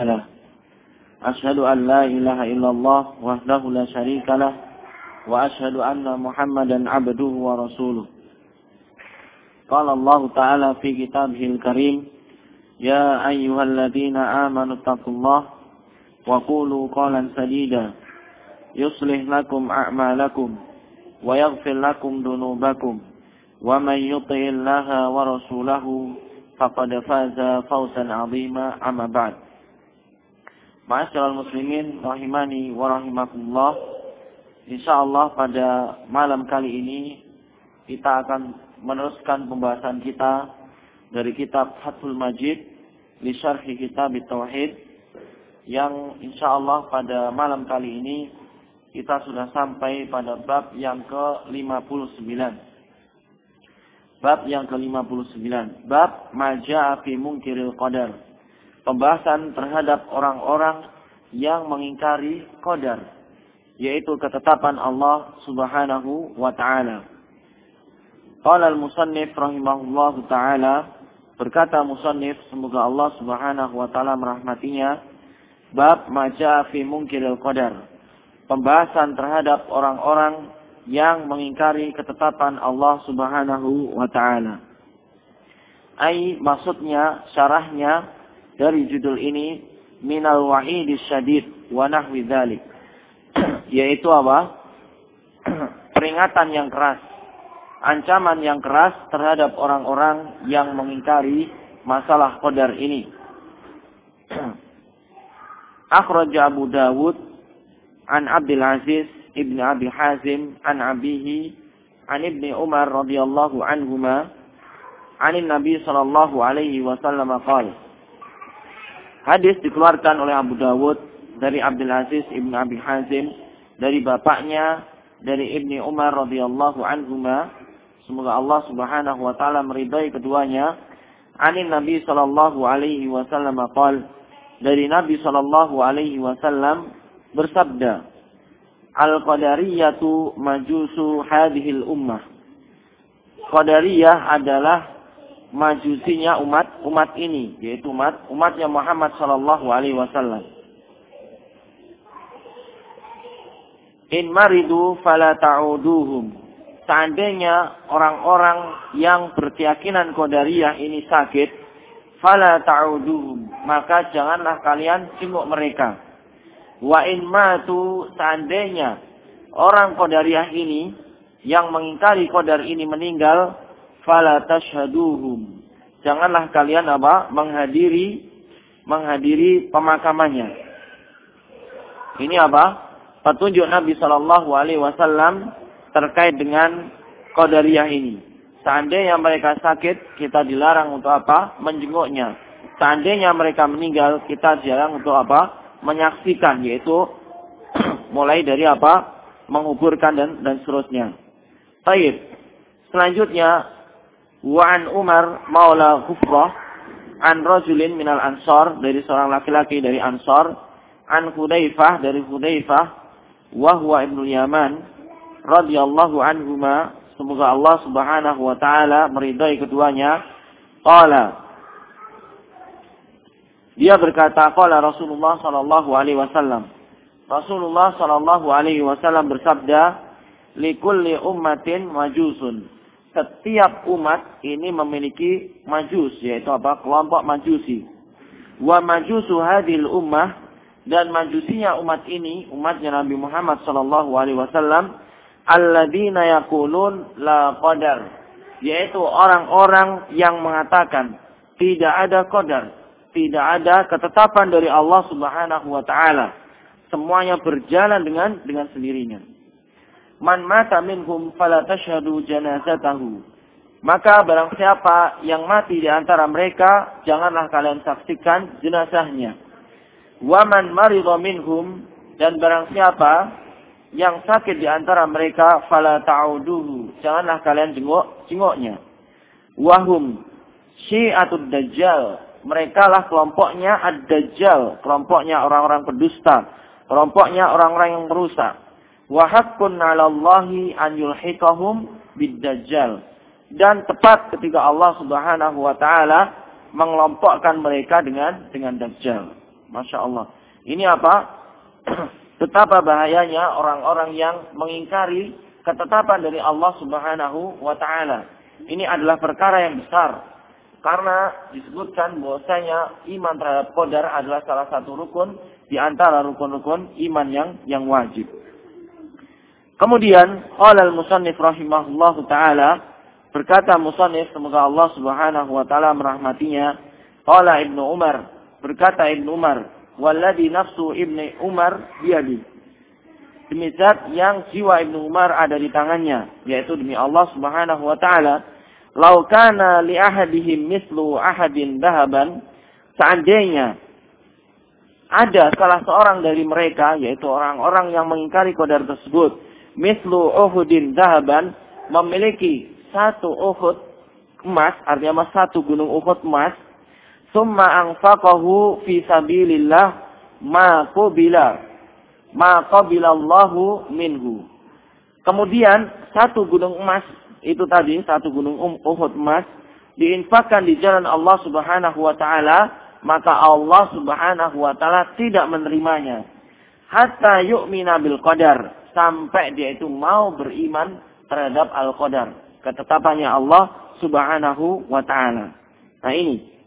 له أشهد أن لا إله إلا الله وحده لا شريك له وأشهد أن محمدا عبده ورسوله قال الله تعالى في كتابه الكريم يا أيها الذين آمنوا اتقوا الله وقولوا قولا سديدا يصلح لكم أعمالكم ويغفر لكم ذنوبكم ومن يطع الله ورسوله فقد فاز فوزا عظيما أما بعد Ma'asyiral muslimin rahimani wa rahimakumullah. Insyaallah pada malam kali ini kita akan meneruskan pembahasan kita dari kitab Fathul Majid li syarhi kitab Tauhid yang insyaallah pada malam kali ini kita sudah sampai pada bab yang ke-59. Bab yang ke-59. Bab Maja'a fi Munkiril Qadar pembahasan terhadap orang-orang yang mengingkari qadar yaitu ketetapan Allah Subhanahu wa taala. Qala al-musannif rahimahullah taala berkata musannif semoga Allah Subhanahu wa taala merahmatinya bab maja fi munkiril qadar. Pembahasan terhadap orang-orang yang mengingkari ketetapan Allah Subhanahu wa taala. Ai maksudnya syarahnya dari judul ini minal wa'id syadid wa nahwi dzalik. Yaitu apa? Peringatan yang keras, ancaman yang keras terhadap orang-orang yang mengingkari masalah qadar ini. Akhraj Abu Dawud an Abdul Aziz ibn Abi Hazim an abihi an ibni Umar radhiyallahu anhuma an Nabi sallallahu alaihi wasallam qala Hadis dikeluarkan oleh Abu Dawud dari Abdul Aziz ibn Abi Hazim dari bapaknya dari ibni Umar radhiyallahu anhuma. Semoga Allah subhanahu wa taala meridai keduanya. Anin Nabi sallallahu alaihi wasallam qal dari Nabi sallallahu alaihi wasallam bersabda al qadariyatu majusu hadhil ummah. Qadariyah adalah majusinya umat umat ini yaitu umat umatnya Muhammad sallallahu alaihi wasallam. In maridu fala ta'uduhum. Seandainya orang-orang yang berkeyakinan Qadariyah ini sakit, fala ta'uduhum, maka janganlah kalian jenguk mereka. Wa in matu seandainya orang Qadariyah ini yang mengingkari Qadar ini meninggal, fala tashhaduhum. Janganlah kalian apa? menghadiri menghadiri pemakamannya. Ini apa? Petunjuk Nabi Shallallahu alaihi wasallam terkait dengan qadariyah ini. Seandainya mereka sakit, kita dilarang untuk apa? menjenguknya. Seandainya mereka meninggal, kita dilarang untuk apa? menyaksikan yaitu mulai dari apa? menguburkan dan dan seterusnya. Baik. Selanjutnya Wa an Umar maula Ghufrah an rajulin minal ansar dari seorang laki-laki dari ansar an Hudzaifah dari Hudzaifah wa huwa ibnu Yaman radhiyallahu anhuma semoga Allah Subhanahu wa taala meridai keduanya. Qala dia berkata qala Rasulullah sallallahu alaihi wasallam. Rasulullah sallallahu alaihi wasallam bersabda likulli ummatin majusun setiap umat ini memiliki majus yaitu apa? Kelompok majusi. Wa majusu hadil ummah dan majusinya umat ini umatnya Nabi Muhammad sallallahu alaihi wasallam alladzina yaqulun la qadar yaitu orang-orang yang mengatakan tidak ada qadar tidak ada ketetapan dari Allah Subhanahu wa taala. Semuanya berjalan dengan dengan sendirinya Man mata minhum fala tashhadu janazatahu. Maka barang siapa yang mati di antara mereka, janganlah kalian saksikan jenazahnya. Waman maridha minhum dan barang siapa yang sakit di antara mereka, fala ta'uduhu. Janganlah kalian jenguk jenguknya. Wahum syi'atud dajjal. Mereka lah kelompoknya ad-dajjal. Kelompoknya orang-orang pendusta. Kelompoknya orang-orang yang merusak wa haqqun an yulhiqahum bid-dajjal. Dan tepat ketika Allah Subhanahu wa taala mengelompokkan mereka dengan dengan dajjal. Masya Allah. Ini apa? Betapa bahayanya orang-orang yang mengingkari ketetapan dari Allah Subhanahu wa taala. Ini adalah perkara yang besar. Karena disebutkan bahwasanya iman terhadap qadar adalah salah satu rukun di antara rukun-rukun iman yang yang wajib. Kemudian qala al-musannif rahimahullahu taala berkata musannif semoga Allah Subhanahu wa taala merahmatinya qala Ibnu Umar berkata Ibnu Umar walladhi nafsu Ibnu Umar biyadi. Demi zat yang jiwa Ibnu Umar ada di tangannya yaitu demi Allah Subhanahu wa taala lau kana li ahadihim mislu ahadin dahaban seandainya ada salah seorang dari mereka yaitu orang-orang yang mengingkari qadar tersebut mislu uhudin dahaban memiliki satu uhud emas artinya mas satu gunung uhud emas. Summa anfaqahu fi sabilillah ma qabila ma qabilallahu minhu. Kemudian satu gunung emas itu tadi satu gunung um, Uhud emas diinfakkan di jalan Allah Subhanahu wa taala, maka Allah Subhanahu wa taala tidak menerimanya. Hatta yu'mina bil qadar, sampai dia itu mau beriman terhadap al-qadar, ketetapannya Allah Subhanahu wa taala. Nah ini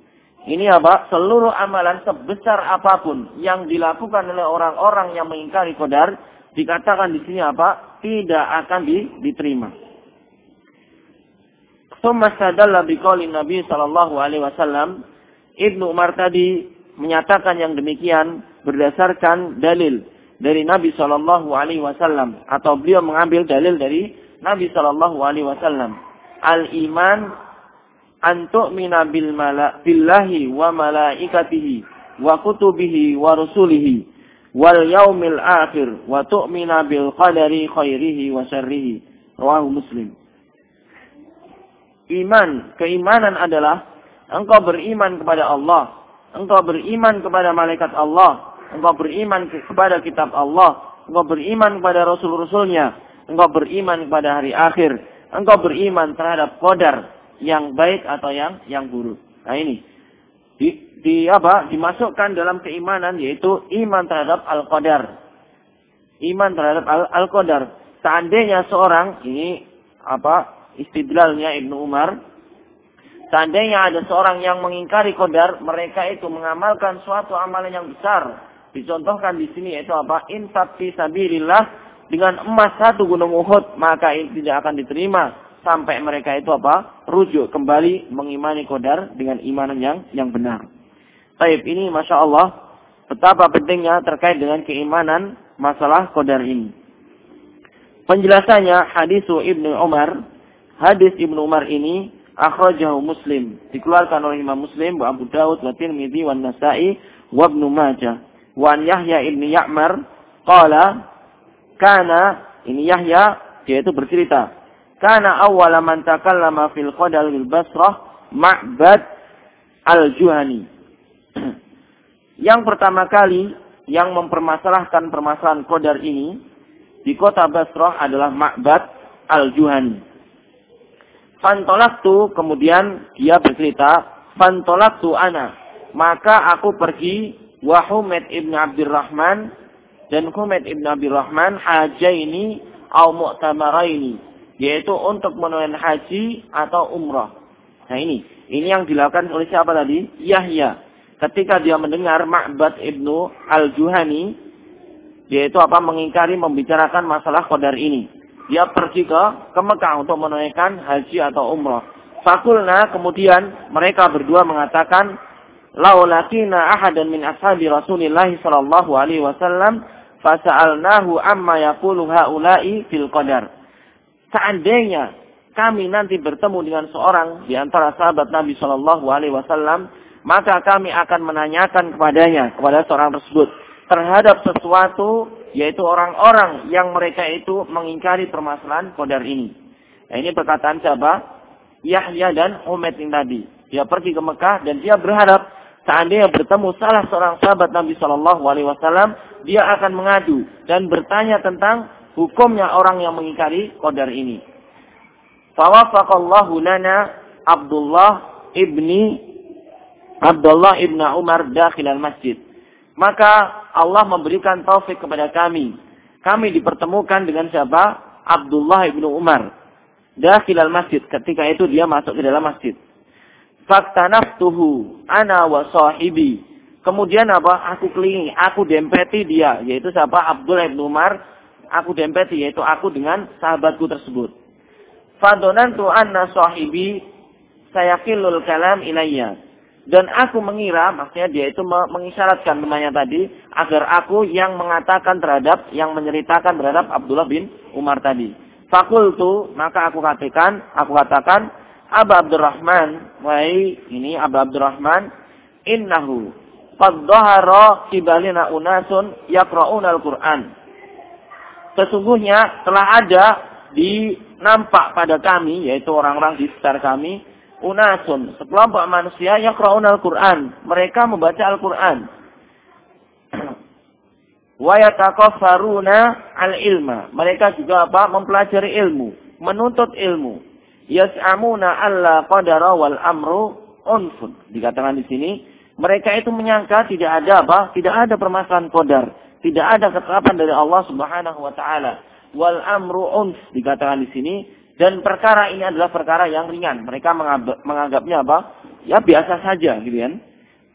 ini apa? Seluruh amalan sebesar apa pun yang dilakukan oleh orang-orang yang mengingkari qadar dikatakan di sini apa? Tidak akan diterima. Thumma sadalla biqauli Nabi sallallahu alaihi wasallam. Ibnu Umar tadi menyatakan yang demikian berdasarkan dalil dari Nabi sallallahu alaihi wasallam atau beliau mengambil dalil dari Nabi sallallahu alaihi wasallam. Al iman an tu'mina bil mala billahi wa malaikatihi wa kutubihi wa rusulihi wal yaumil akhir wa tu'mina bil qadari khairihi wa syarrihi. Rawahu Muslim iman, keimanan adalah engkau beriman kepada Allah, engkau beriman kepada malaikat Allah, engkau beriman kepada kitab Allah, engkau beriman kepada rasul-rasulnya, engkau beriman kepada hari akhir, engkau beriman terhadap qadar yang baik atau yang yang buruk. Nah ini di, di apa? Dimasukkan dalam keimanan yaitu iman terhadap al-qadar. Iman terhadap al-qadar. Seandainya seorang ini apa? istidlalnya Ibnu Umar, seandainya ada seorang yang mengingkari kodar, mereka itu mengamalkan suatu amalan yang besar. Dicontohkan di sini yaitu apa? Infak fi dengan emas satu gunung Uhud, maka ini tidak akan diterima sampai mereka itu apa? Rujuk kembali mengimani kodar dengan imanan yang yang benar. Taib ini masya Allah betapa pentingnya terkait dengan keimanan masalah kodar ini. Penjelasannya hadisu Ibnu Umar Hadis Ibnu Umar ini akhrajahu Muslim, dikeluarkan oleh Imam Muslim, Abu Dawud, wa Tirmidzi, wa Nasa'i, wa Ibnu Majah. Wa an Yahya ibni Ya'mar qala kana ini Yahya dia itu bercerita kana awwala man takallama fil qadal bil Basrah Ma'bad al-Juhani. yang pertama kali yang mempermasalahkan permasalahan qadar ini di kota Basrah adalah Ma'bad al-Juhani. Fantolaktu kemudian dia bercerita, Fantolaktu ana. Maka aku pergi wa Humaid ibn Abdurrahman dan Humaid ibn Abdurrahman hajaini au mu'tamaraini. Yaitu untuk menunaikan haji atau umrah. Nah ini. Ini yang dilakukan oleh siapa tadi? Yahya. Ketika dia mendengar Ma'bad ibnu Al-Juhani. Yaitu apa? Mengingkari membicarakan masalah kodar ini dia pergi ke ke Mekah untuk menunaikan haji atau umrah. Fakulna kemudian mereka berdua mengatakan, "Laulakina ahadan min ashabi Rasulillah sallallahu alaihi wasallam fasa'alnahu amma yaqulu haula'i fil qadar." Seandainya kami nanti bertemu dengan seorang di antara sahabat Nabi Shallallahu Alaihi Wasallam, maka kami akan menanyakan kepadanya kepada seorang tersebut terhadap sesuatu yaitu orang-orang yang mereka itu mengingkari permasalahan kodar ini. Nah, ini perkataan siapa? Yahya dan yang tadi. Dia pergi ke Mekah dan dia berharap seandainya bertemu salah seorang sahabat Nabi Shallallahu Alaihi Wasallam, dia akan mengadu dan bertanya tentang hukumnya orang yang mengingkari kodar ini. Fawafaqallahu lana Abdullah ibni Abdullah ibn Umar dakhil al masjid Maka Allah memberikan taufik kepada kami. Kami dipertemukan dengan siapa? Abdullah ibnu Umar. Dakhil al-masjid. Ketika itu dia masuk ke dalam masjid. Faktanaftuhu ana wa sahibi. Kemudian apa? Aku kelilingi, aku dempeti dia, yaitu siapa? Abdullah ibnu Umar. Aku dempeti, yaitu aku dengan sahabatku tersebut. Fadonantu anna sahibi sayakilul kalam ilayya dan aku mengira, maksudnya dia itu mengisyaratkan temannya tadi, agar aku yang mengatakan terhadap, yang menceritakan terhadap Abdullah bin Umar tadi. Fakultu, maka aku katakan, aku katakan, Aba Abdurrahman, wahai ini Aba Abdurrahman, innahu qad dhahara kibalina unasun yaqra'una al-Qur'an. Sesungguhnya telah ada di nampak pada kami, yaitu orang-orang di sekitar kami, unasun, sekelompok manusia yang al-Quran. Mereka membaca Al-Quran. Wa al-ilma. Mereka juga apa? Mempelajari ilmu. Menuntut ilmu. Yas'amuna alla qadara wal amru unfun. Dikatakan di sini, mereka itu menyangka tidak ada apa? Tidak ada permasalahan kodar. Tidak ada ketetapan dari Allah Subhanahu wa taala. Wal amru unf dikatakan di sini dan perkara ini adalah perkara yang ringan. Mereka menganggapnya apa? Ya biasa saja gitu kan.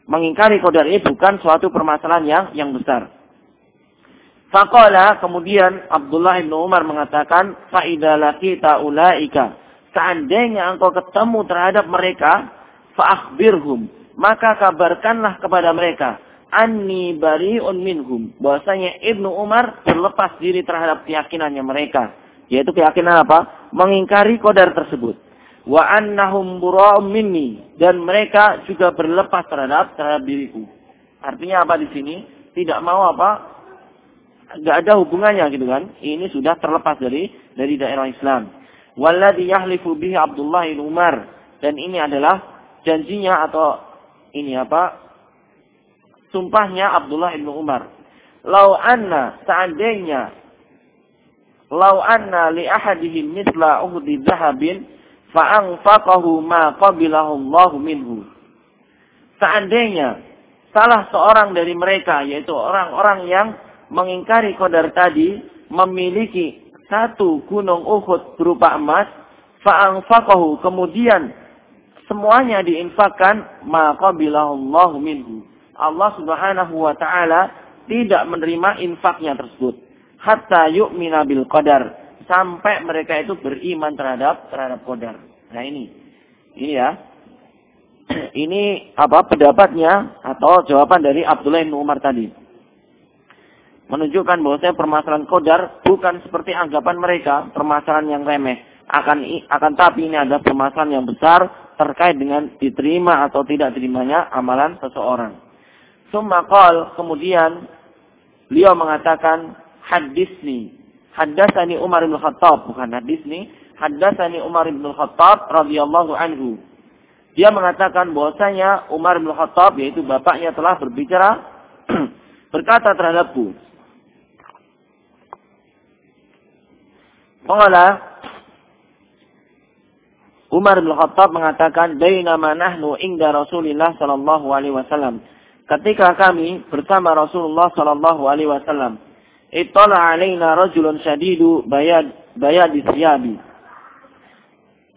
Mengingkari kodar ini bukan suatu permasalahan yang yang besar. Fakola kemudian Abdullah bin Umar mengatakan faidalaki taulaika. Seandainya engkau ketemu terhadap mereka, faakhbirhum, maka kabarkanlah kepada mereka, anni bariun minhum, bahwasanya Ibnu Umar terlepas diri terhadap keyakinannya mereka yaitu keyakinan apa? Mengingkari kodar tersebut. Wa annahum bura'um minni. Dan mereka juga berlepas terhadap terhadap diriku. Artinya apa di sini? Tidak mau apa? Gak ada hubungannya gitu kan. Ini sudah terlepas dari dari daerah Islam. Walladhi yahlifu bihi Abdullah bin Umar. Dan ini adalah janjinya atau ini apa? Sumpahnya Abdullah bin Umar. Lau anna seandainya Lau anna li ahadihim misla uhdi zahabin fa'anfaqahu ma qabilahu Allah minhu. Seandainya salah seorang dari mereka yaitu orang-orang yang mengingkari qadar tadi memiliki satu gunung Uhud berupa emas fa'anfaqahu kemudian semuanya diinfakkan maka Allah minhu. Allah Subhanahu wa taala tidak menerima infaknya tersebut hatta yu'mina bil qadar sampai mereka itu beriman terhadap terhadap qadar. Nah ini. Ini ya. Ini apa pendapatnya atau jawaban dari Abdullah bin Umar tadi. Menunjukkan bahwasanya permasalahan qadar bukan seperti anggapan mereka, permasalahan yang remeh. Akan akan tapi ini adalah permasalahan yang besar terkait dengan diterima atau tidak terimanya amalan seseorang. Summa qal, kemudian beliau mengatakan hadisni. Haddasani Umar bin Khattab, bukan hadisni. Haddasani Umar bin Khattab radhiyallahu anhu. Dia mengatakan bahwasanya Umar bin Khattab yaitu bapaknya telah berbicara berkata terhadapku. Qala Umar bin Khattab mengatakan bainama nahnu inda Rasulillah sallallahu alaihi wasallam. Ketika kami bersama Rasulullah sallallahu alaihi wasallam Ittala alaina rajulun syadidu bayad bayad siyabi.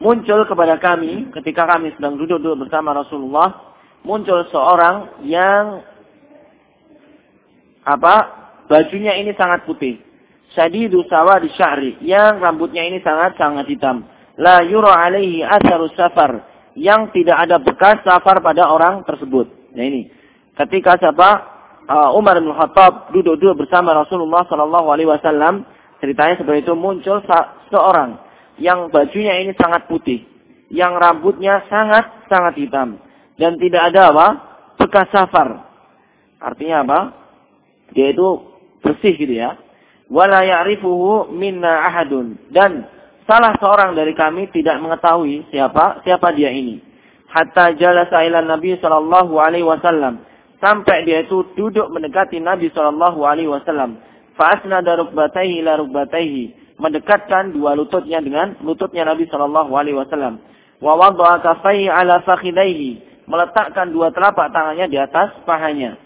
Muncul kepada kami ketika kami sedang duduk-duduk bersama Rasulullah, muncul seorang yang apa? Bajunya ini sangat putih. Syadidu di syahri, yang rambutnya ini sangat-sangat hitam. La yura alaihi atharu safar, yang tidak ada bekas safar pada orang tersebut. Nah ini, ketika siapa? uh, Umar bin Khattab duduk-duduk bersama Rasulullah Shallallahu Alaihi Wasallam, ceritanya seperti itu muncul seorang yang bajunya ini sangat putih, yang rambutnya sangat sangat hitam dan tidak ada apa bekas safar. Artinya apa? Dia itu bersih gitu ya. Wala ya'rifuhu minna ahadun dan salah seorang dari kami tidak mengetahui siapa siapa dia ini. Hatta jalasa ila Nabi sallallahu alaihi wasallam sampai dia itu duduk mendekati Nabi Shallallahu Alaihi Wasallam. Faasna rukbataihi ila rukbataihi mendekatkan dua lututnya dengan lututnya Nabi Shallallahu Alaihi Wasallam. Wa wadha'a kafaihi ala fakhidaihi meletakkan dua telapak tangannya di atas pahanya.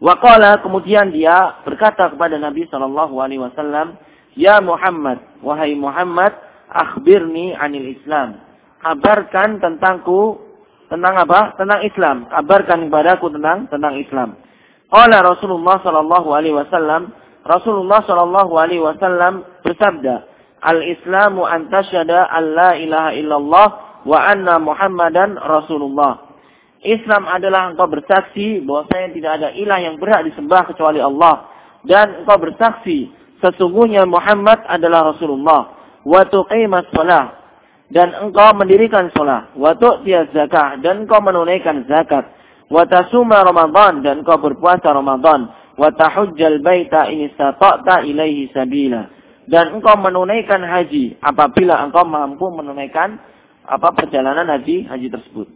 Waqala kemudian dia berkata kepada Nabi Shallallahu Alaihi Wasallam, Ya Muhammad, wahai Muhammad, akhbirni anil Islam. Kabarkan tentangku tentang apa? Tentang Islam. Kabarkan kepadaku tentang tentang Islam. Qala Rasulullah Shallallahu Alaihi Wasallam, Rasulullah Shallallahu Alaihi Wasallam bersabda, Al-Islamu antasyada an la ilaha illallah wa anna Muhammadan Rasulullah. Islam adalah engkau bersaksi bahwasanya tidak ada ilah yang berhak disembah kecuali Allah. Dan engkau bersaksi sesungguhnya Muhammad adalah Rasulullah. Wa tuqimas shalah. Dan engkau mendirikan salat wa tu'tiyaz zakah. Dan engkau menunaikan zakat. Wa tasuma Ramadan. Dan engkau berpuasa Ramadan. Wa tahujjal baita in istata'ta ilaihi sabila. Dan engkau menunaikan haji apabila engkau mampu menunaikan apa perjalanan haji haji tersebut.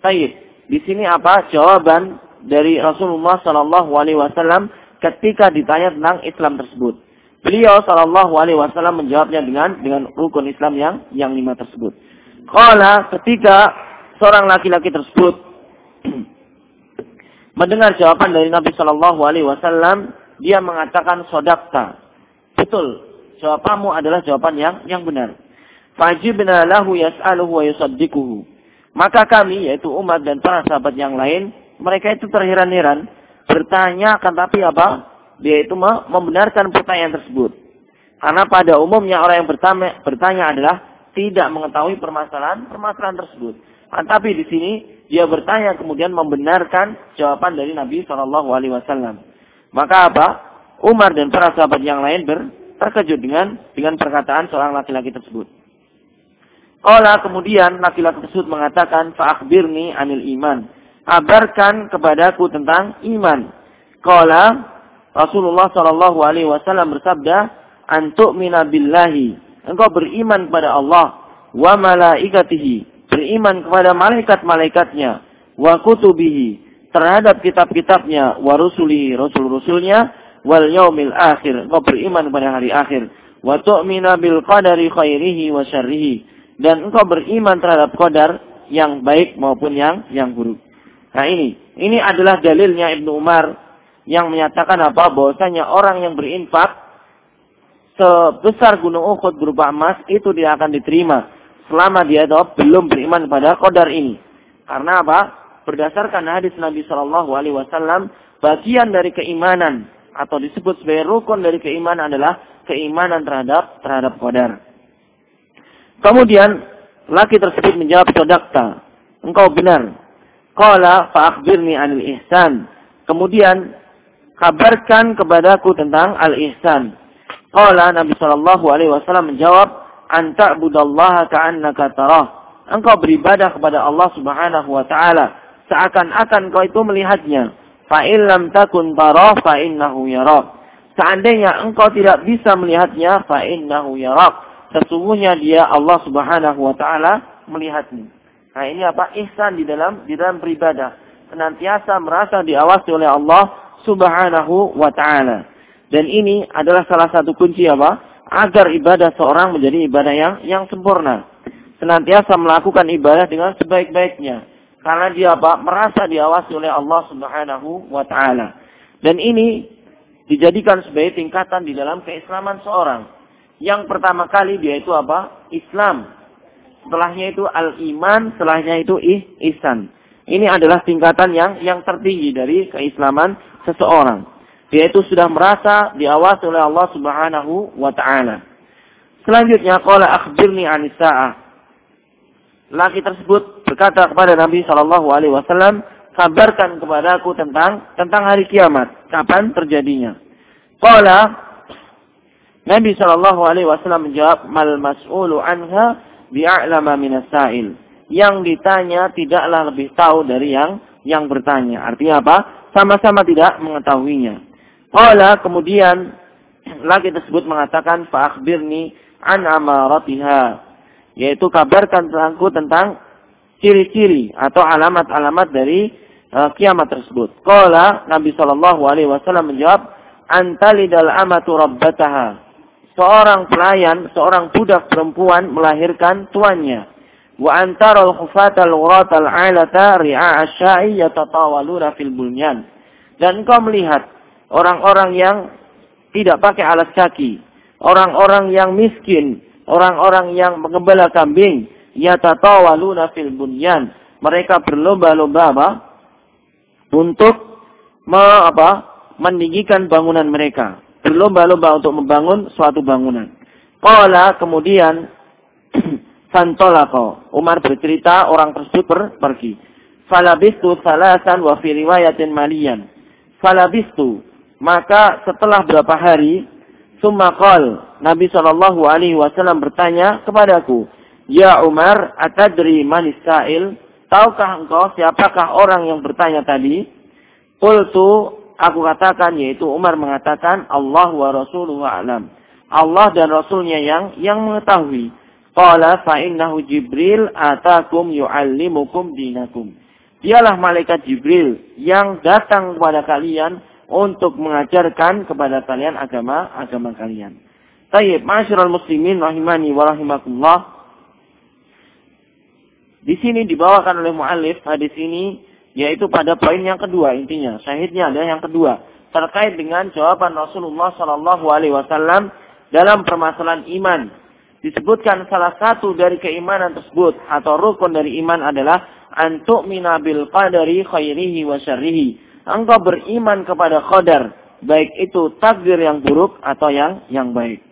Baik. Di sini apa jawaban dari Rasulullah Shallallahu Alaihi Wasallam ketika ditanya tentang Islam tersebut. Beliau Shallallahu Alaihi Wasallam menjawabnya dengan dengan rukun Islam yang yang lima tersebut. Kala ketika seorang laki-laki tersebut mendengar jawaban dari Nabi Shallallahu Alaihi Wasallam, dia mengatakan sodakta. Betul, jawabanmu adalah jawaban yang yang benar. Fajibna lahu yas'aluhu wa yusaddiquhu. Maka kami, yaitu umat dan para sahabat yang lain, mereka itu terheran-heran, bertanya akan tapi apa? Dia itu membenarkan pertanyaan tersebut. Karena pada umumnya orang yang bertanya, bertanya adalah tidak mengetahui permasalahan-permasalahan tersebut. Nah, tapi di sini dia bertanya kemudian membenarkan jawaban dari Nabi Shallallahu Alaihi Wasallam. Maka apa? Umar dan para sahabat yang lain ber, terkejut dengan dengan perkataan seorang laki-laki tersebut. Kala kemudian laki-laki tersebut mengatakan, Fa'akhbirni anil iman. Kabarkan kepadaku tentang iman. Kala Rasulullah Shallallahu Alaihi Wasallam bersabda, Antuk minabillahi. Engkau beriman kepada Allah. Wa malaikatihi. Beriman kepada malaikat-malaikatnya. Wa kutubihi. Terhadap kitab-kitabnya. Wa rusulihi. Rasul-rasulnya. Wal yaumil akhir. Engkau beriman kepada hari akhir. Wa tu'mina bil qadari khairihi wa syarrihi dan engkau beriman terhadap qadar yang baik maupun yang yang buruk. Nah ini, ini adalah dalilnya Ibnu Umar yang menyatakan apa? Bahwasanya orang yang berinfak sebesar gunung Uhud berupa emas itu dia akan diterima selama dia itu belum beriman pada qadar ini. Karena apa? Berdasarkan hadis Nabi Shallallahu Alaihi Wasallam, bagian dari keimanan atau disebut sebagai rukun dari keimanan adalah keimanan terhadap terhadap qadar. Kemudian laki tersebut menjawab sodakta. Engkau benar. Qala fa'akhbirni anil ihsan. Kemudian kabarkan kepadaku tentang al-ihsan. Qala Nabi sallallahu alaihi wasallam menjawab, "Anta budallaha ka'annaka tarah." Engkau beribadah kepada Allah Subhanahu wa taala seakan-akan kau itu melihatnya. Fa lam takun tarah fa innahu yarak. Seandainya engkau tidak bisa melihatnya, fa innahu yarak sesungguhnya dia Allah Subhanahu wa taala melihatmu. Nah, ini apa? Ihsan di dalam di dalam beribadah. Senantiasa merasa diawasi oleh Allah Subhanahu wa taala. Dan ini adalah salah satu kunci apa? Agar ibadah seorang menjadi ibadah yang yang sempurna. Senantiasa melakukan ibadah dengan sebaik-baiknya. Karena dia apa? Merasa diawasi oleh Allah Subhanahu wa taala. Dan ini dijadikan sebagai tingkatan di dalam keislaman seorang. Yang pertama kali dia itu apa? Islam. Setelahnya itu al-iman, setelahnya itu ih, ihsan. Ini adalah tingkatan yang yang tertinggi dari keislaman seseorang. Dia itu sudah merasa diawasi oleh Allah Subhanahu wa taala. Selanjutnya qala akhbirni anis saah. Laki tersebut berkata kepada Nabi Shallallahu alaihi wasallam, "Kabarkan kepadaku tentang tentang hari kiamat, kapan terjadinya." Qala Nabi Shallallahu Alaihi Wasallam menjawab, mal mas'ulu anha bi'alama minas sa'il. Yang ditanya tidaklah lebih tahu dari yang yang bertanya. Artinya apa? Sama-sama tidak mengetahuinya. Qala kemudian laki tersebut mengatakan fa'akhbirni an amaratiha. Yaitu kabarkan tentangku tentang ciri-ciri atau alamat-alamat dari uh, kiamat tersebut. Qala Nabi Shallallahu alaihi wasallam menjawab antalidal amatu rabbataha seorang pelayan, seorang budak perempuan melahirkan tuannya. Wa antarul khufatal ghuratal alata ri'a asyai yatatawaluna fil bunyan. Dan engkau melihat orang-orang yang tidak pakai alas kaki, orang-orang yang miskin, orang-orang yang mengembala kambing, yatatawaluna fil bunyan. Mereka berlomba-lomba apa? Untuk me, apa? meninggikan bangunan mereka. Berlomba-lomba untuk membangun suatu bangunan. Qala kemudian Fantolako. Umar bercerita orang tersebut ber, pergi. Falabistu salasan wa fi riwayatin malian. Falabistu. Maka setelah berapa hari, summa qal, Nabi wasallam bertanya kepadaku, "Ya Umar, atadri sa'il?" Tahukah engkau siapakah orang yang bertanya tadi? Qultu, aku katakan yaitu Umar mengatakan Allah wa rasuluhu alam. Allah dan Rasulnya yang yang mengetahui. Qala fa innahu Jibril atakum yu'allimukum dinakum. Dialah malaikat Jibril yang datang kepada kalian untuk mengajarkan kepada kalian agama-agama kalian. Tayyib, masyarul muslimin rahimani wa rahimakumullah. Di sini dibawakan oleh muallif hadis ini yaitu pada poin yang kedua intinya. Syahidnya adalah yang kedua terkait dengan jawaban Rasulullah Shallallahu alaihi wasallam dalam permasalahan iman. Disebutkan salah satu dari keimanan tersebut atau rukun dari iman adalah antuk minabil qadari khairihi wa syarrihi. Engkau beriman kepada qadar, baik itu takdir yang buruk atau yang yang baik.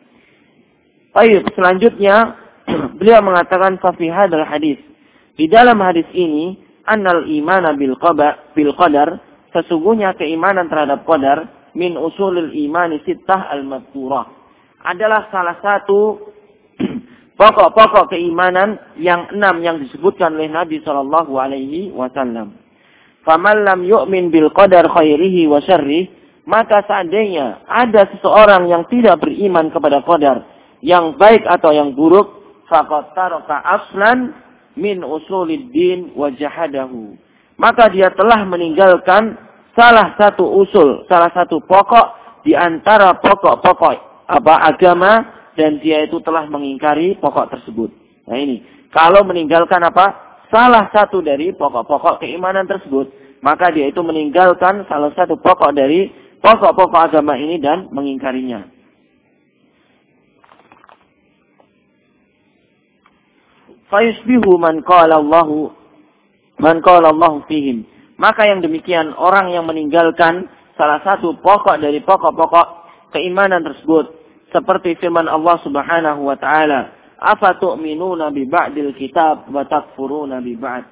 Baik, selanjutnya beliau mengatakan fa hadal hadis. Di dalam hadis ini, annal imana bil qadar bil qadar sesungguhnya keimanan terhadap qadar min usulil imani sittah al-madhkurah adalah salah satu pokok-pokok keimanan yang enam yang disebutkan oleh Nabi Shallallahu Alaihi Wasallam. Faman lam yu'min bil qadar khairihi wa syarrih, maka seandainya ada seseorang yang tidak beriman kepada qadar, yang baik atau yang buruk, faqad taraka aslan min usuliddin wa jahadahu. Maka dia telah meninggalkan salah satu usul, salah satu pokok di antara pokok-pokok apa agama dan dia itu telah mengingkari pokok tersebut. Nah ini, kalau meninggalkan apa? Salah satu dari pokok-pokok keimanan tersebut, maka dia itu meninggalkan salah satu pokok dari pokok-pokok agama ini dan mengingkarinya. Fayusbihu man qala Allahu man qala Allahu fihim. Maka yang demikian orang yang meninggalkan salah satu pokok dari pokok-pokok keimanan tersebut seperti firman Allah Subhanahu wa taala, "Afa tu'minuna bi ba'dil kitab wa takfuruna bi ba'd?"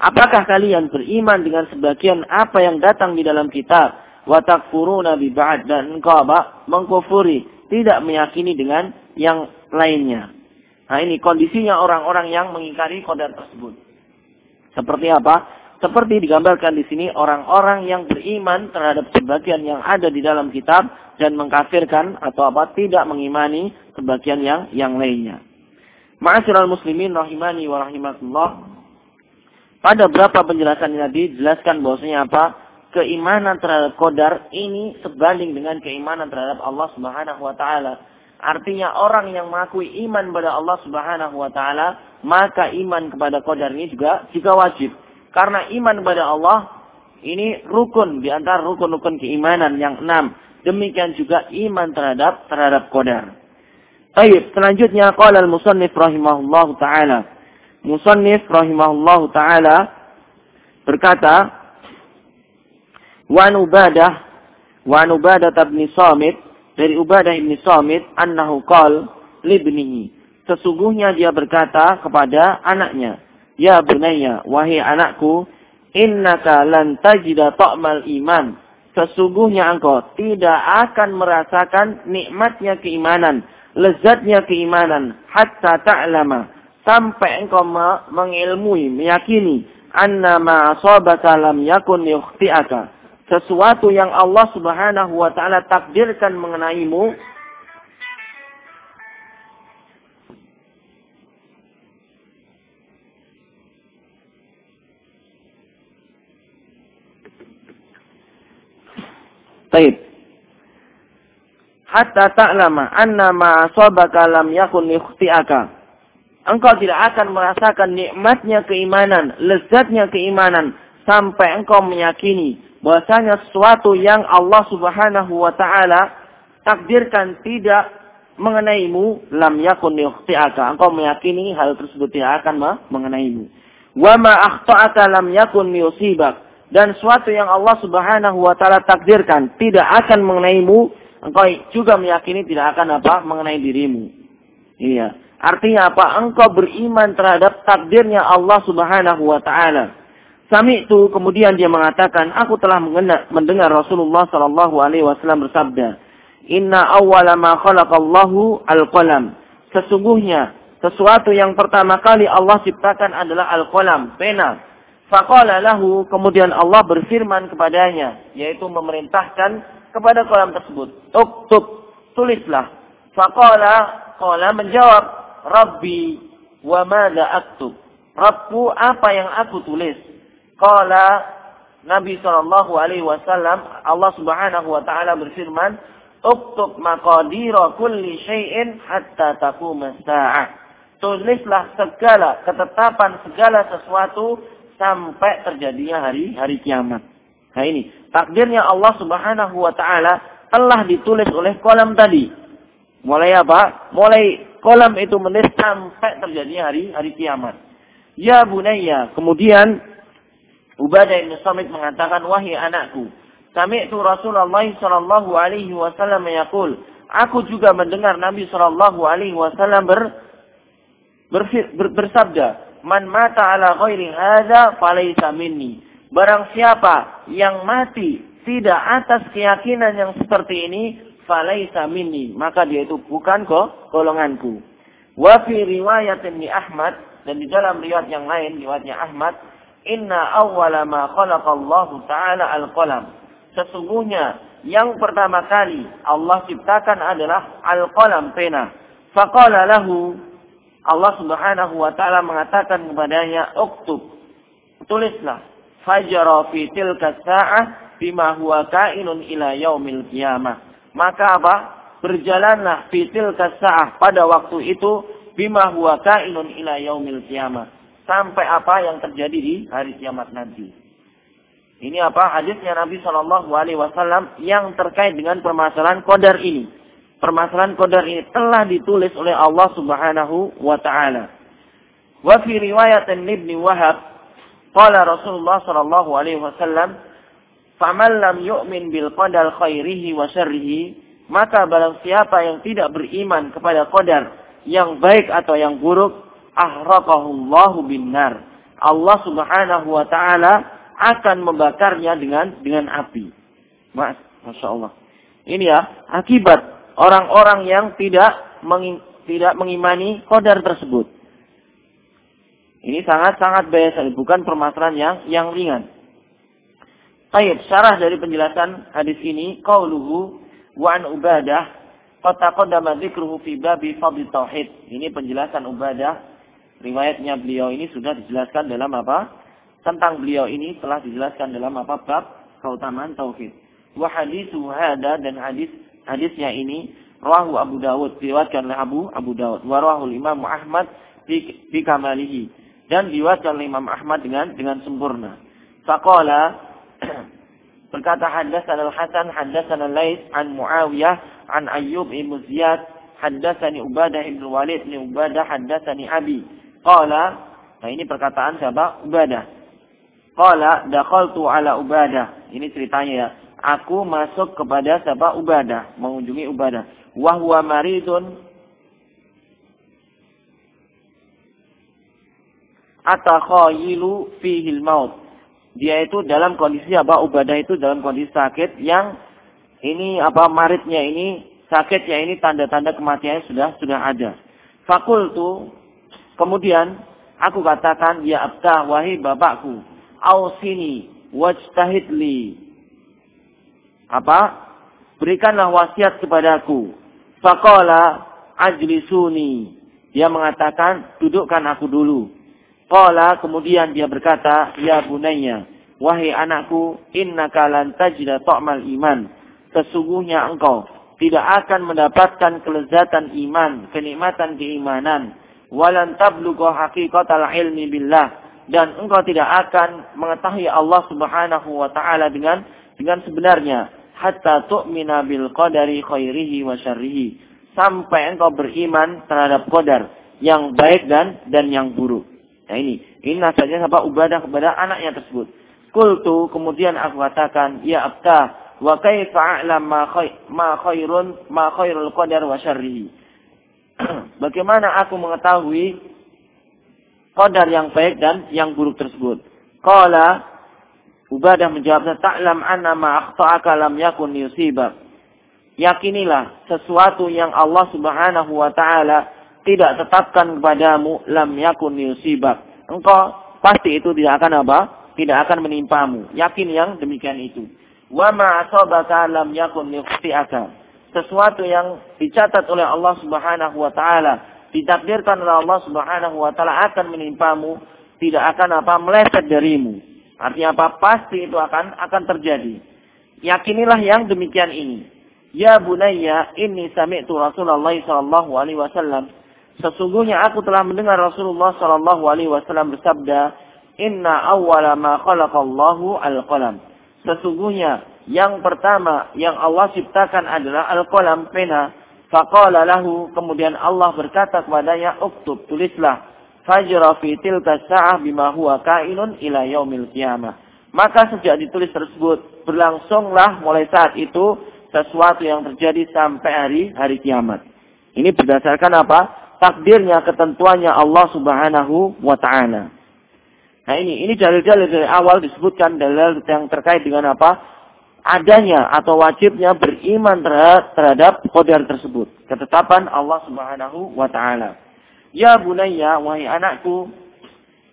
Apakah kalian beriman dengan sebagian apa yang datang di dalam kitab, wa takfuruna bi ba'd dan engkau mengkufuri, tidak meyakini dengan yang lainnya. Nah, ini kondisinya orang-orang yang mengingkari qadar tersebut. Seperti apa? Seperti digambarkan di sini orang-orang yang beriman terhadap sebagian yang ada di dalam kitab dan mengkafirkan atau apa tidak mengimani sebagian yang yang lainnya. Ma'asyiral muslimin rahimani wa rahimakumullah. Pada berapa penjelasan tadi jelaskan bahwasanya apa? Keimanan terhadap kodar ini sebanding dengan keimanan terhadap Allah Subhanahu wa taala. Artinya orang yang mengakui iman kepada Allah Subhanahu wa taala, maka iman kepada kodar ini juga juga wajib. Karena iman kepada Allah ini rukun di antara rukun-rukun keimanan yang enam. Demikian juga iman terhadap terhadap qadar. Baik, selanjutnya qala al-musannif rahimahullahu taala. Musannif rahimahullahu taala berkata, "Wa Ubadah wa bin Samit dari Ubadah bin Samit annahu qala libnihi." Sesungguhnya dia berkata kepada anaknya, Ya bunayya, wahai anakku, innaka lan tajida ta'mal iman. Sesungguhnya engkau tidak akan merasakan nikmatnya keimanan, lezatnya keimanan, hatta ta'lama. Sampai engkau mengilmui, meyakini, anna ma asabaka lam yakun yukhti'aka. Sesuatu yang Allah subhanahu wa ta'ala takdirkan mengenaimu, Taib. Hatta ta'lama anna ma asabaka lam yakun yukhti'aka. Engkau tidak akan merasakan nikmatnya keimanan, lezatnya keimanan sampai engkau meyakini bahwasanya sesuatu yang Allah Subhanahu wa taala takdirkan tidak mengenaimu lam yakun yukhti'aka. Engkau meyakini hal tersebut tidak akan mengenaimu. Wa ma akhta'aka lam yakun yusibak. Dan sesuatu yang Allah Subhanahu wa taala takdirkan tidak akan mengenaimu, engkau juga meyakini tidak akan apa mengenai dirimu. Iya. Artinya apa? Engkau beriman terhadap takdirnya Allah Subhanahu wa taala. Sami itu kemudian dia mengatakan, aku telah mendengar Rasulullah Shallallahu Alaihi Wasallam bersabda, Inna awwala ma khalaqallahu al-qalam. Sesungguhnya sesuatu yang pertama kali Allah ciptakan adalah al-qalam, pena. Faqala lahu, kemudian Allah berfirman kepadanya, yaitu memerintahkan kepada kolam tersebut, uktub, tulislah. Faqala, qala menjawab, Rabbi, wa mada aktub. Rabbu, apa yang aku tulis? Qala Nabi Shallallahu Alaihi Wasallam Allah Subhanahu Wa Taala berfirman, "Uktub maqadira kulli syai'in hatta taqum sa'ah." Tulislah segala ketetapan segala sesuatu sampai terjadinya hari hari kiamat. Nah ini takdirnya Allah Subhanahu Wa Taala telah ditulis oleh kolam tadi. Mulai apa? Mulai kolam itu menulis sampai terjadinya hari hari kiamat. Ya bunayya. Kemudian Ubadah bin Samit mengatakan, wahai anakku, kami itu Rasulullah Shallallahu Alaihi Wasallam yaqul, aku juga mendengar Nabi Shallallahu Alaihi Wasallam ber, ber, ber, bersabda, man mata ala ghairi hadza falaysa minni. Barang siapa yang mati tidak atas keyakinan yang seperti ini, falaysa minni, maka dia itu bukan kok golonganku. Wa fi riwayat Ahmad dan di dalam riwayat yang lain riwayatnya Ahmad Inna awwala ma khalaqallahu ta'ala al-qalam. Sesungguhnya yang pertama kali Allah ciptakan adalah al-qalam pena. Faqala lahu Allah Subhanahu wa taala mengatakan kepadanya, "Uktub." Tulislah. Fajara fi tilka sa'ah bima huwa kainun ila yaumil qiyamah. Maka apa? Berjalanlah fi tilka sa'ah pada waktu itu bima huwa kainun ila yaumil qiyamah sampai apa yang terjadi di hari kiamat nanti. Ini apa hadisnya Nabi Shallallahu Alaihi Wasallam yang terkait dengan permasalahan kodar ini. Permasalahan kodar ini telah ditulis oleh Allah Subhanahu Wa Taala. Wa fi riwayat Ibni Wahab, qala Rasulullah Shallallahu Alaihi Wasallam, "Faman lam yu'min bil qadar khairihi wa syarrihi, maka barang siapa yang tidak beriman kepada kodar yang baik atau yang buruk, ahraqahullahu binnar. Allah Subhanahu wa taala akan membakarnya dengan dengan api. Mas, Masya Allah. Ini ya akibat orang-orang yang tidak meng, tidak mengimani kodar tersebut. Ini sangat-sangat sekali, bukan permasalahan yang yang ringan. Baik, syarah dari penjelasan hadis ini, qauluhu wa an ubadah qad taqaddama fi babi fadl tauhid. Ini penjelasan ubadah riwayatnya beliau ini sudah dijelaskan dalam apa? Tentang beliau ini telah dijelaskan dalam apa bab keutamaan tauhid. Wa hadithu hada dan hadis hadisnya ini rawahu Abu Dawud diriwayatkan oleh Abu Abu Dawud wa rawahu Imam Ahmad fi, fi kamalihi dan diriwayatkan oleh Imam Ahmad dengan dengan sempurna. Faqala berkata hadatsana Al-Hasan hadatsana Lais an Muawiyah an Ayyub ibn Ziyad hadatsani Ubadah ibn Walid ibn Ubadah hadatsani Abi Qala, nah ini perkataan siapa? Ubadah. Qala dakhaltu ala Ubadah. Ini ceritanya ya. Aku masuk kepada siapa? Ubadah, mengunjungi Ubadah. Wa huwa maridun atakhayilu fihil maut. Dia itu dalam kondisi apa? Ubadah itu dalam kondisi sakit yang ini apa maritnya ini sakitnya ini tanda-tanda kematiannya sudah sudah ada. Fakultu Kemudian aku katakan, ya abtah, wahai bapakku, ausini, wajtahidli. Apa? Berikanlah wasiat kepadaku. Faqala ajlisuni. Dia mengatakan, dudukkan aku dulu. Qala kemudian dia berkata, ya bunayya, wahai anakku, innaka lan tajida ta'mal iman. Sesungguhnya engkau tidak akan mendapatkan kelezatan iman, kenikmatan keimanan walan tablugha haqiqatal ilmi billah dan engkau tidak akan mengetahui Allah Subhanahu wa taala dengan dengan sebenarnya hatta tu'mina bil qadari khairihi wa syarrihi sampai engkau beriman terhadap qadar yang baik dan dan yang buruk. Nah ini, ini nasihatnya sahabat Ubadah kepada anaknya tersebut. Kultu kemudian aku katakan, ya abta wa kaifa a'lam ma khairun ma khairul qadar wa syarrihi. Bagaimana aku mengetahui qadar yang baik dan yang buruk tersebut? Qala Ubadah menjawab, "Ta'lam anna ma akhta'aka lam yakun yusibak." Yakinilah sesuatu yang Allah Subhanahu wa taala tidak tetapkan kepadamu lam yakun yusibak. Engkau pasti itu tidak akan apa? Tidak akan menimpamu. Yakin yang demikian itu. Wa ma asabaka lam yakun yukhti'aka. Sesuatu yang dicatat oleh Allah Subhanahu wa taala, ditakdirkan oleh Allah Subhanahu wa taala akan menimpamu, tidak akan apa meleset darimu. Artinya apa? Pasti itu akan akan terjadi. Yakinilah yang demikian ini. Ya bunayya, inni sami'tu Rasulullah sallallahu alaihi wasallam Sesungguhnya aku telah mendengar Rasulullah Shallallahu Alaihi Wasallam bersabda, Inna awwala ma khalaqallahu al-qalam. Sesungguhnya yang pertama yang Allah ciptakan adalah al-qalam pena. Faqala lahu kemudian Allah berkata kepadanya, "Uktub, tulislah fajra fi tilka sa'ah bima huwa kainun ila yaumil qiyamah." Maka sejak ditulis tersebut berlangsunglah mulai saat itu sesuatu yang terjadi sampai hari hari kiamat. Ini berdasarkan apa? takdirnya, ketentuannya Allah Subhanahu wa taala. Nah ini ini dalil-dalil dari awal disebutkan dalil yang terkait dengan apa? Adanya atau wajibnya beriman terhadap, qadar tersebut. Ketetapan Allah Subhanahu wa taala. Ya bunayya, wahai anakku,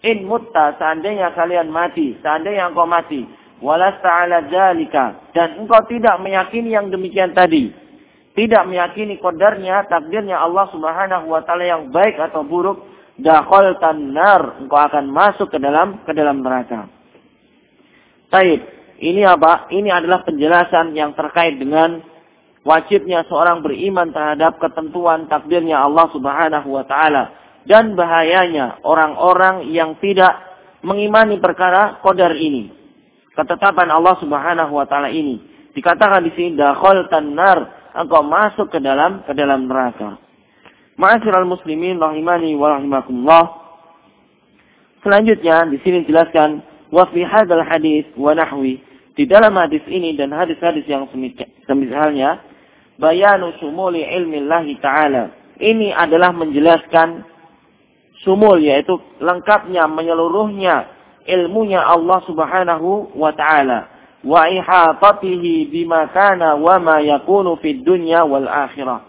in mutta seandainya kalian mati, seandainya engkau mati, walasta ala jalika dan engkau tidak meyakini yang demikian tadi, tidak meyakini kodarnya, takdirnya Allah Subhanahu wa taala yang baik atau buruk, dakhal tanar, engkau akan masuk ke dalam ke dalam neraka. Taib, ini apa? Ini adalah penjelasan yang terkait dengan wajibnya seorang beriman terhadap ketentuan takdirnya Allah Subhanahu wa taala dan bahayanya orang-orang yang tidak mengimani perkara kodar ini. Ketetapan Allah Subhanahu wa taala ini. Dikatakan di sini dakhal tanar engkau masuk ke dalam ke dalam neraka. Ma'asyiral muslimin rahimani wa rahimakumullah. Selanjutnya di sini dijelaskan wa fi hadzal hadis wa nahwi. Di dalam hadis ini dan hadis-hadis yang semisalnya bayanu sumuli ilmi Allah taala. Ini adalah menjelaskan sumul yaitu lengkapnya menyeluruhnya ilmunya Allah Subhanahu wa taala wa ihatatihi bima kana wa ma yakunu fid dunya wal akhirah.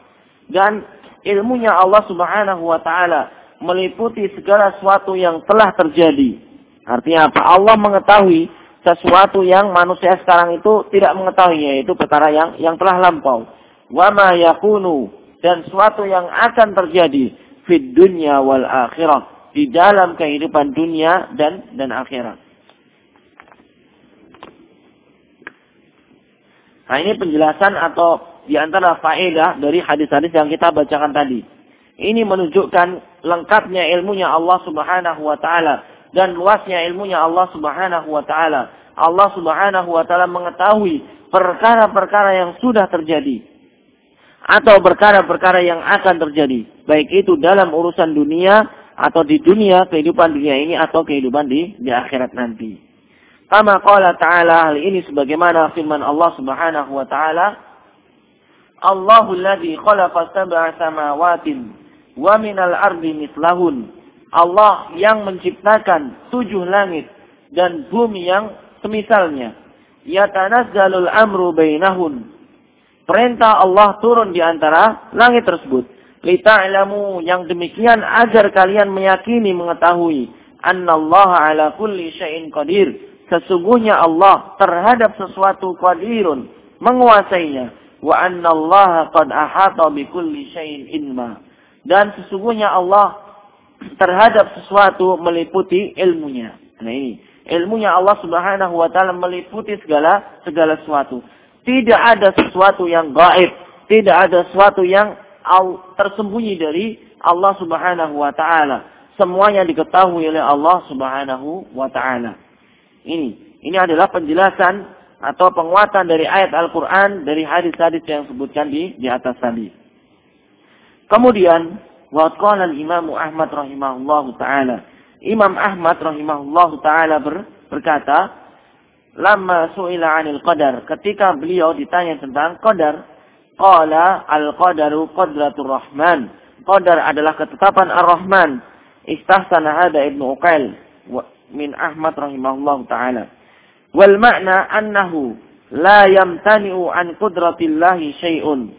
Dan ilmunya Allah Subhanahu wa taala meliputi segala sesuatu yang telah terjadi. Artinya apa? Allah mengetahui sesuatu yang manusia sekarang itu tidak mengetahui yaitu perkara yang yang telah lampau. Wa yakunu dan sesuatu yang akan terjadi fid dunya wal akhirah di dalam kehidupan dunia dan dan akhirat. Nah ini penjelasan atau di antara faedah dari hadis-hadis yang kita bacakan tadi. Ini menunjukkan lengkapnya ilmunya Allah Subhanahu wa taala dan luasnya ilmunya Allah Subhanahu wa taala. Allah Subhanahu wa taala mengetahui perkara-perkara yang sudah terjadi atau perkara-perkara yang akan terjadi, baik itu dalam urusan dunia atau di dunia kehidupan dunia ini atau kehidupan di di akhirat nanti. Kama qala ta'ala hal ini sebagaimana firman Allah Subhanahu wa taala Allahu alladhi khalaqa sab'a samawatin wa minal ardi mislahun. Allah yang menciptakan tujuh langit dan bumi yang semisalnya. Yatanazzalul amru bainahun. Perintah Allah turun di antara langit tersebut. Lita'lamu yang demikian agar kalian meyakini mengetahui annallaha ala kulli syai'in qadir. Sesungguhnya Allah terhadap sesuatu qadirun menguasainya wa anna Allah qad ahata bi kulli syai'in ilma. Dan sesungguhnya Allah terhadap sesuatu meliputi ilmunya. Nah ini. Ilmunya Allah Subhanahu wa taala meliputi segala segala sesuatu. Tidak ada sesuatu yang gaib. Tidak ada sesuatu yang tersembunyi dari Allah Subhanahu wa taala. Semuanya diketahui oleh Allah Subhanahu wa taala. Ini, ini adalah penjelasan atau penguatan dari ayat Al-Qur'an dari hadis-hadis yang disebutkan di di atas tadi. Kemudian wa al-Imam Ahmad rahimahullahu taala. Imam Ahmad rahimahullahu taala ber, berkata, "Lamma su'ila 'anil qadar." Ketika beliau ditanya tentang qadar, qala al-qadaru qadratur rahman. Qadar adalah ketetapan Ar-Rahman. Istahsana hada Ibnu Uqail min Ahmad rahimahullahu taala. Wal makna annahu la yamtani'u an qudratillahi syai'un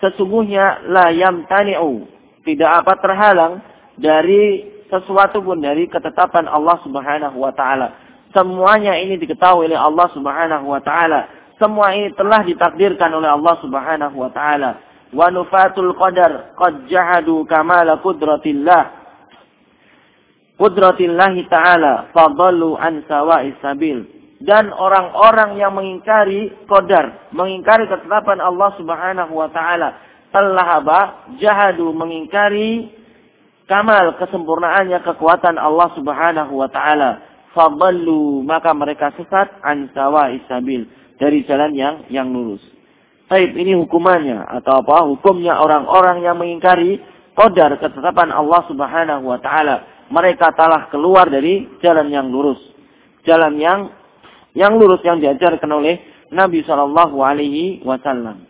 sesungguhnya la yamtani'u tidak apa terhalang dari sesuatu pun dari ketetapan Allah Subhanahu wa taala. Semuanya ini diketahui oleh Allah Subhanahu wa taala. Semua ini telah ditakdirkan oleh Allah Subhanahu wa taala. Wa nufatul qadar qad jahadu kamala qudratillah. Qudratillahi ta'ala fadallu an sawa'is sabil dan orang-orang yang mengingkari kodar, mengingkari ketetapan Allah Subhanahu wa taala, telah? Jahadu mengingkari kamal kesempurnaannya kekuatan Allah Subhanahu wa taala. Fadallu maka mereka sesat an isabil dari jalan yang yang lurus. Baik, ini hukumannya atau apa? Hukumnya orang-orang yang mengingkari kodar ketetapan Allah Subhanahu wa taala. Mereka telah keluar dari jalan yang lurus. Jalan yang yang lurus yang diajarkan oleh Nabi Shallallahu Alaihi Wasallam.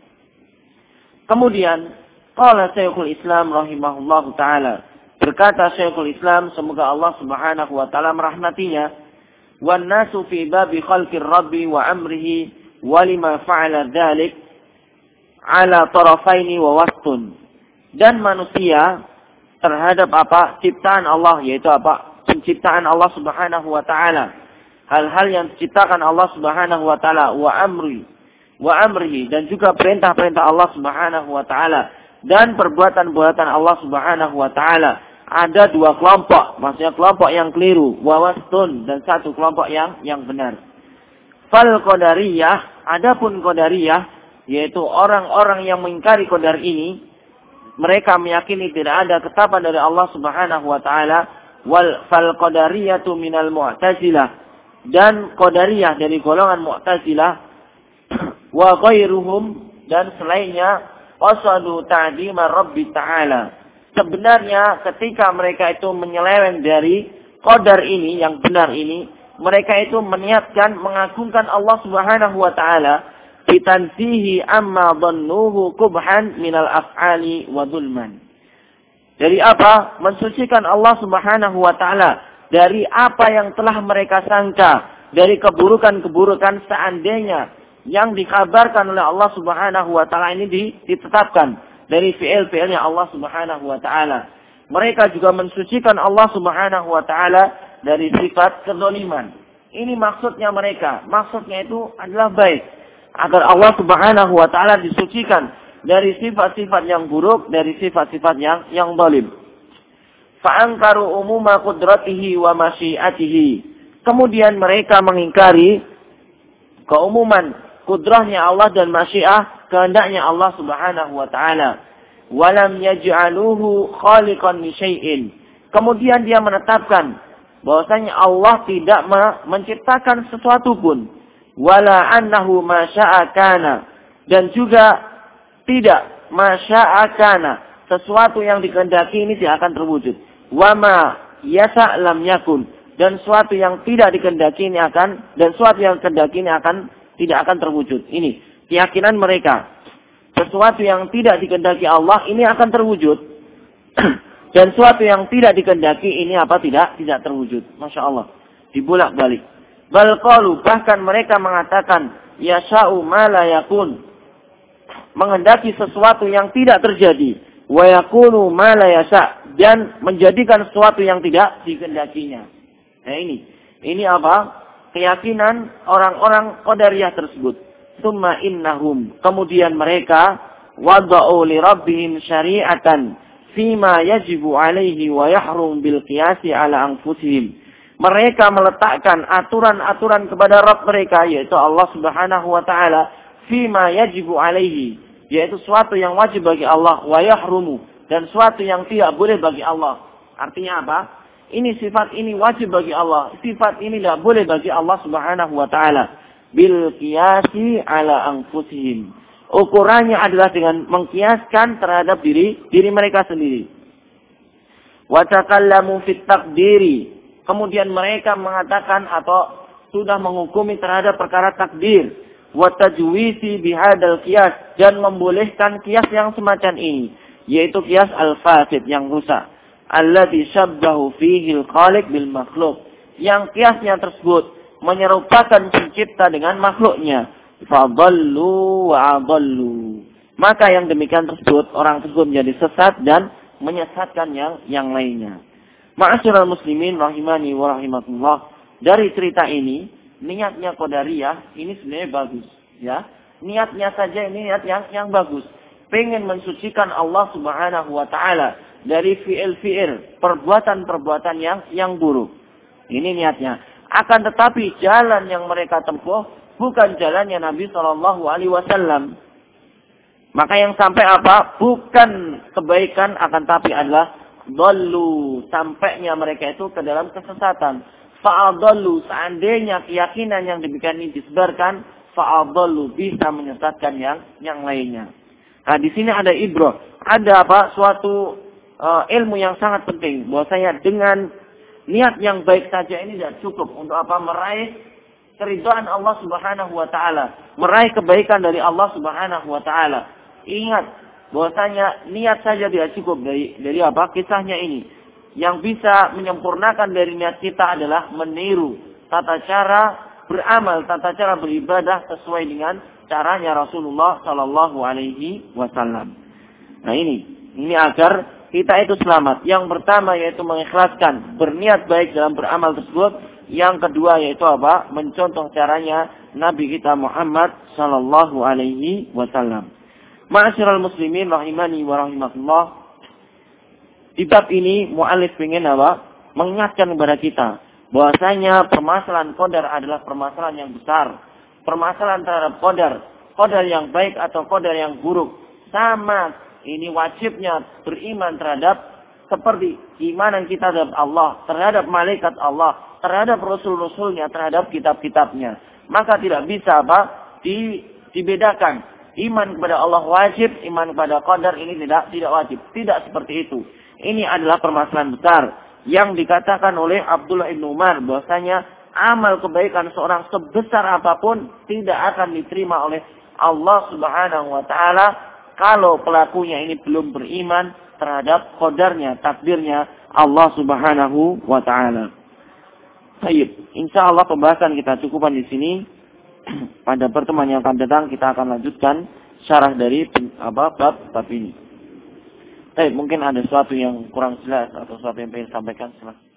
Kemudian, qala Syekhul Islam rahimahullah taala berkata Syekhul Islam semoga Allah Subhanahu wa taala merahmatinya wan nasu fi babi khalqir rabbi wa amrihi wa lima fa'ala dzalik ala tarafaini wa wastun. Dan manusia terhadap apa? Ciptaan Allah yaitu apa? Penciptaan Allah Subhanahu wa taala hal-hal yang diciptakan Allah Subhanahu wa taala wa amri wa amrihi dan juga perintah-perintah Allah Subhanahu wa taala dan perbuatan-perbuatan Allah Subhanahu wa taala. Ada dua kelompok maksudnya kelompok yang keliru wawastun dan satu kelompok yang yang benar. Fal qadariyah adapun qadariyah yaitu orang-orang yang mengingkari qadar ini mereka meyakini tidak ada ketetapan dari Allah Subhanahu wa taala. Wal fal qadariyatu minal mu'tazilah dan Qadariyah dari golongan Mu'tazilah wa ghairuhum dan selainnya wasadu ta'dima Rabbi Ta'ala. Sebenarnya ketika mereka itu menyeleweng dari qadar ini yang benar ini, mereka itu meniatkan mengagungkan Allah Subhanahu wa taala bitanzihi amma dhannuhu kubhan minal af'ali wa dhulman. Dari apa? Mensucikan Allah Subhanahu wa taala dari apa yang telah mereka sangka dari keburukan-keburukan seandainya yang dikabarkan oleh Allah Subhanahu wa taala ini ditetapkan dari fi'il-fi'ilnya Allah Subhanahu wa taala. Mereka juga mensucikan Allah Subhanahu wa taala dari sifat kezaliman. Ini maksudnya mereka. Maksudnya itu adalah baik agar Allah Subhanahu wa taala disucikan dari sifat-sifat yang buruk, dari sifat-sifat yang yang zalim fa'angkaru umuma kudratihi wa masyiatihi. Kemudian mereka mengingkari keumuman kudrahnya Allah dan masyiah kehendaknya Allah Subhanahu wa taala. Walam yaj'aluhu khaliqan li. Kemudian dia menetapkan bahwasanya Allah tidak menciptakan sesuatu pun. Wala annahu masya'a kana. Dan juga tidak masya'a kana. Sesuatu yang dikehendaki ini tidak akan terwujud wama yasa lam yakun dan suatu yang tidak dikendaki ini akan dan suatu yang dikendaki ini akan tidak akan terwujud. Ini keyakinan mereka. Sesuatu yang tidak dikendaki Allah ini akan terwujud. dan suatu yang tidak dikendaki ini apa tidak tidak terwujud. Masya Allah. Dibulak balik. Balqalu bahkan mereka mengatakan yasha'u ma la yakun. Menghendaki sesuatu yang tidak terjadi. Wa yakunu ma la dan menjadikan sesuatu yang tidak dikehendakinya. Nah ini, ini apa? Keyakinan orang-orang Qadariyah tersebut. Summa innahum. Kemudian mereka wada'u li rabbihim syari'atan fima yajibu alaihi wa yahrum bil qiyasi ala anfusihim. Mereka meletakkan aturan-aturan kepada Rabb mereka yaitu Allah Subhanahu wa taala fima yajibu alaihi yaitu suatu yang wajib bagi Allah wa yahrumu dan suatu yang tidak boleh bagi Allah. Artinya apa? Ini sifat ini wajib bagi Allah. Sifat ini tidak boleh bagi Allah subhanahu wa ta'ala. Bil kiasi ala angfusihim. Ukurannya adalah dengan mengkiaskan terhadap diri diri mereka sendiri. Wa fit takdiri. Kemudian mereka mengatakan atau sudah menghukumi terhadap perkara takdir. Wa bihadal kias. Dan membolehkan kias yang semacam ini. Yaitu kias al-fasid yang rusak alladhi syabbahu fihi al-khaliq bil makhluk. Yang kiasnya tersebut menyerupakan pencipta dengan makhluknya. Fadallu wa adallu. Maka yang demikian tersebut, orang tersebut menjadi sesat dan menyesatkan yang yang lainnya. Ma'asyiral muslimin rahimani wa rahimakumullah. Dari cerita ini, niatnya Qadariyah ini sebenarnya bagus, ya. Niatnya saja ini niat yang yang bagus. Pengen mensucikan Allah Subhanahu wa taala dari fiil-fiil, perbuatan-perbuatan yang yang buruk. Ini niatnya. Akan tetapi jalan yang mereka tempuh bukan jalannya Nabi Shallallahu Alaihi Wasallam. Maka yang sampai apa? Bukan kebaikan, akan tapi adalah dolu. Sampainya mereka itu ke dalam kesesatan. Fa'adallu. Seandainya keyakinan yang demikian ini disebarkan, fa'adallu. Bisa menyesatkan yang yang lainnya. Nah, di sini ada ibroh. Ada apa? Suatu uh, ilmu yang sangat penting. Bahwasanya dengan niat yang baik saja ini tidak cukup untuk apa meraih keridhaan Allah Subhanahu wa taala, meraih kebaikan dari Allah Subhanahu wa taala. Ingat bahwasanya niat saja tidak cukup dari dari apa? Kisahnya ini. Yang bisa menyempurnakan dari niat kita adalah meniru tata cara beramal, tata cara beribadah sesuai dengan caranya Rasulullah Shallallahu Alaihi Wasallam. Nah ini, ini agar kita itu selamat. Yang pertama yaitu mengikhlaskan, berniat baik dalam beramal tersebut. Yang kedua yaitu apa? Mencontoh caranya Nabi kita Muhammad sallallahu alaihi wasallam. Ma'asyiral muslimin rahimani wa rahimakumullah. Di bab ini mu'alif ingin apa? Mengingatkan kepada kita bahwasanya permasalahan kodar adalah permasalahan yang besar. Permasalahan terhadap kodar, kodar yang baik atau kodar yang buruk sama ini wajibnya beriman terhadap seperti iman yang kita terhadap Allah, terhadap malaikat Allah, terhadap rasul-rasulnya, terhadap kitab-kitabnya. Maka tidak bisa apa? Di, dibedakan. Iman kepada Allah wajib, iman kepada qadar ini tidak tidak wajib. Tidak seperti itu. Ini adalah permasalahan besar yang dikatakan oleh Abdullah bin Umar bahwasanya amal kebaikan seorang sebesar apa pun tidak akan diterima oleh Allah Subhanahu wa taala kalau pelakunya ini belum beriman terhadap kodarnya, takdirnya Allah subhanahu wa ta'ala. Baik, insya Allah pembahasan kita cukupan di sini. Pada pertemuan yang akan datang kita akan lanjutkan syarah dari apa bab bab ini. Baik, mungkin ada sesuatu yang kurang jelas atau sesuatu yang ingin sampaikan silahkan.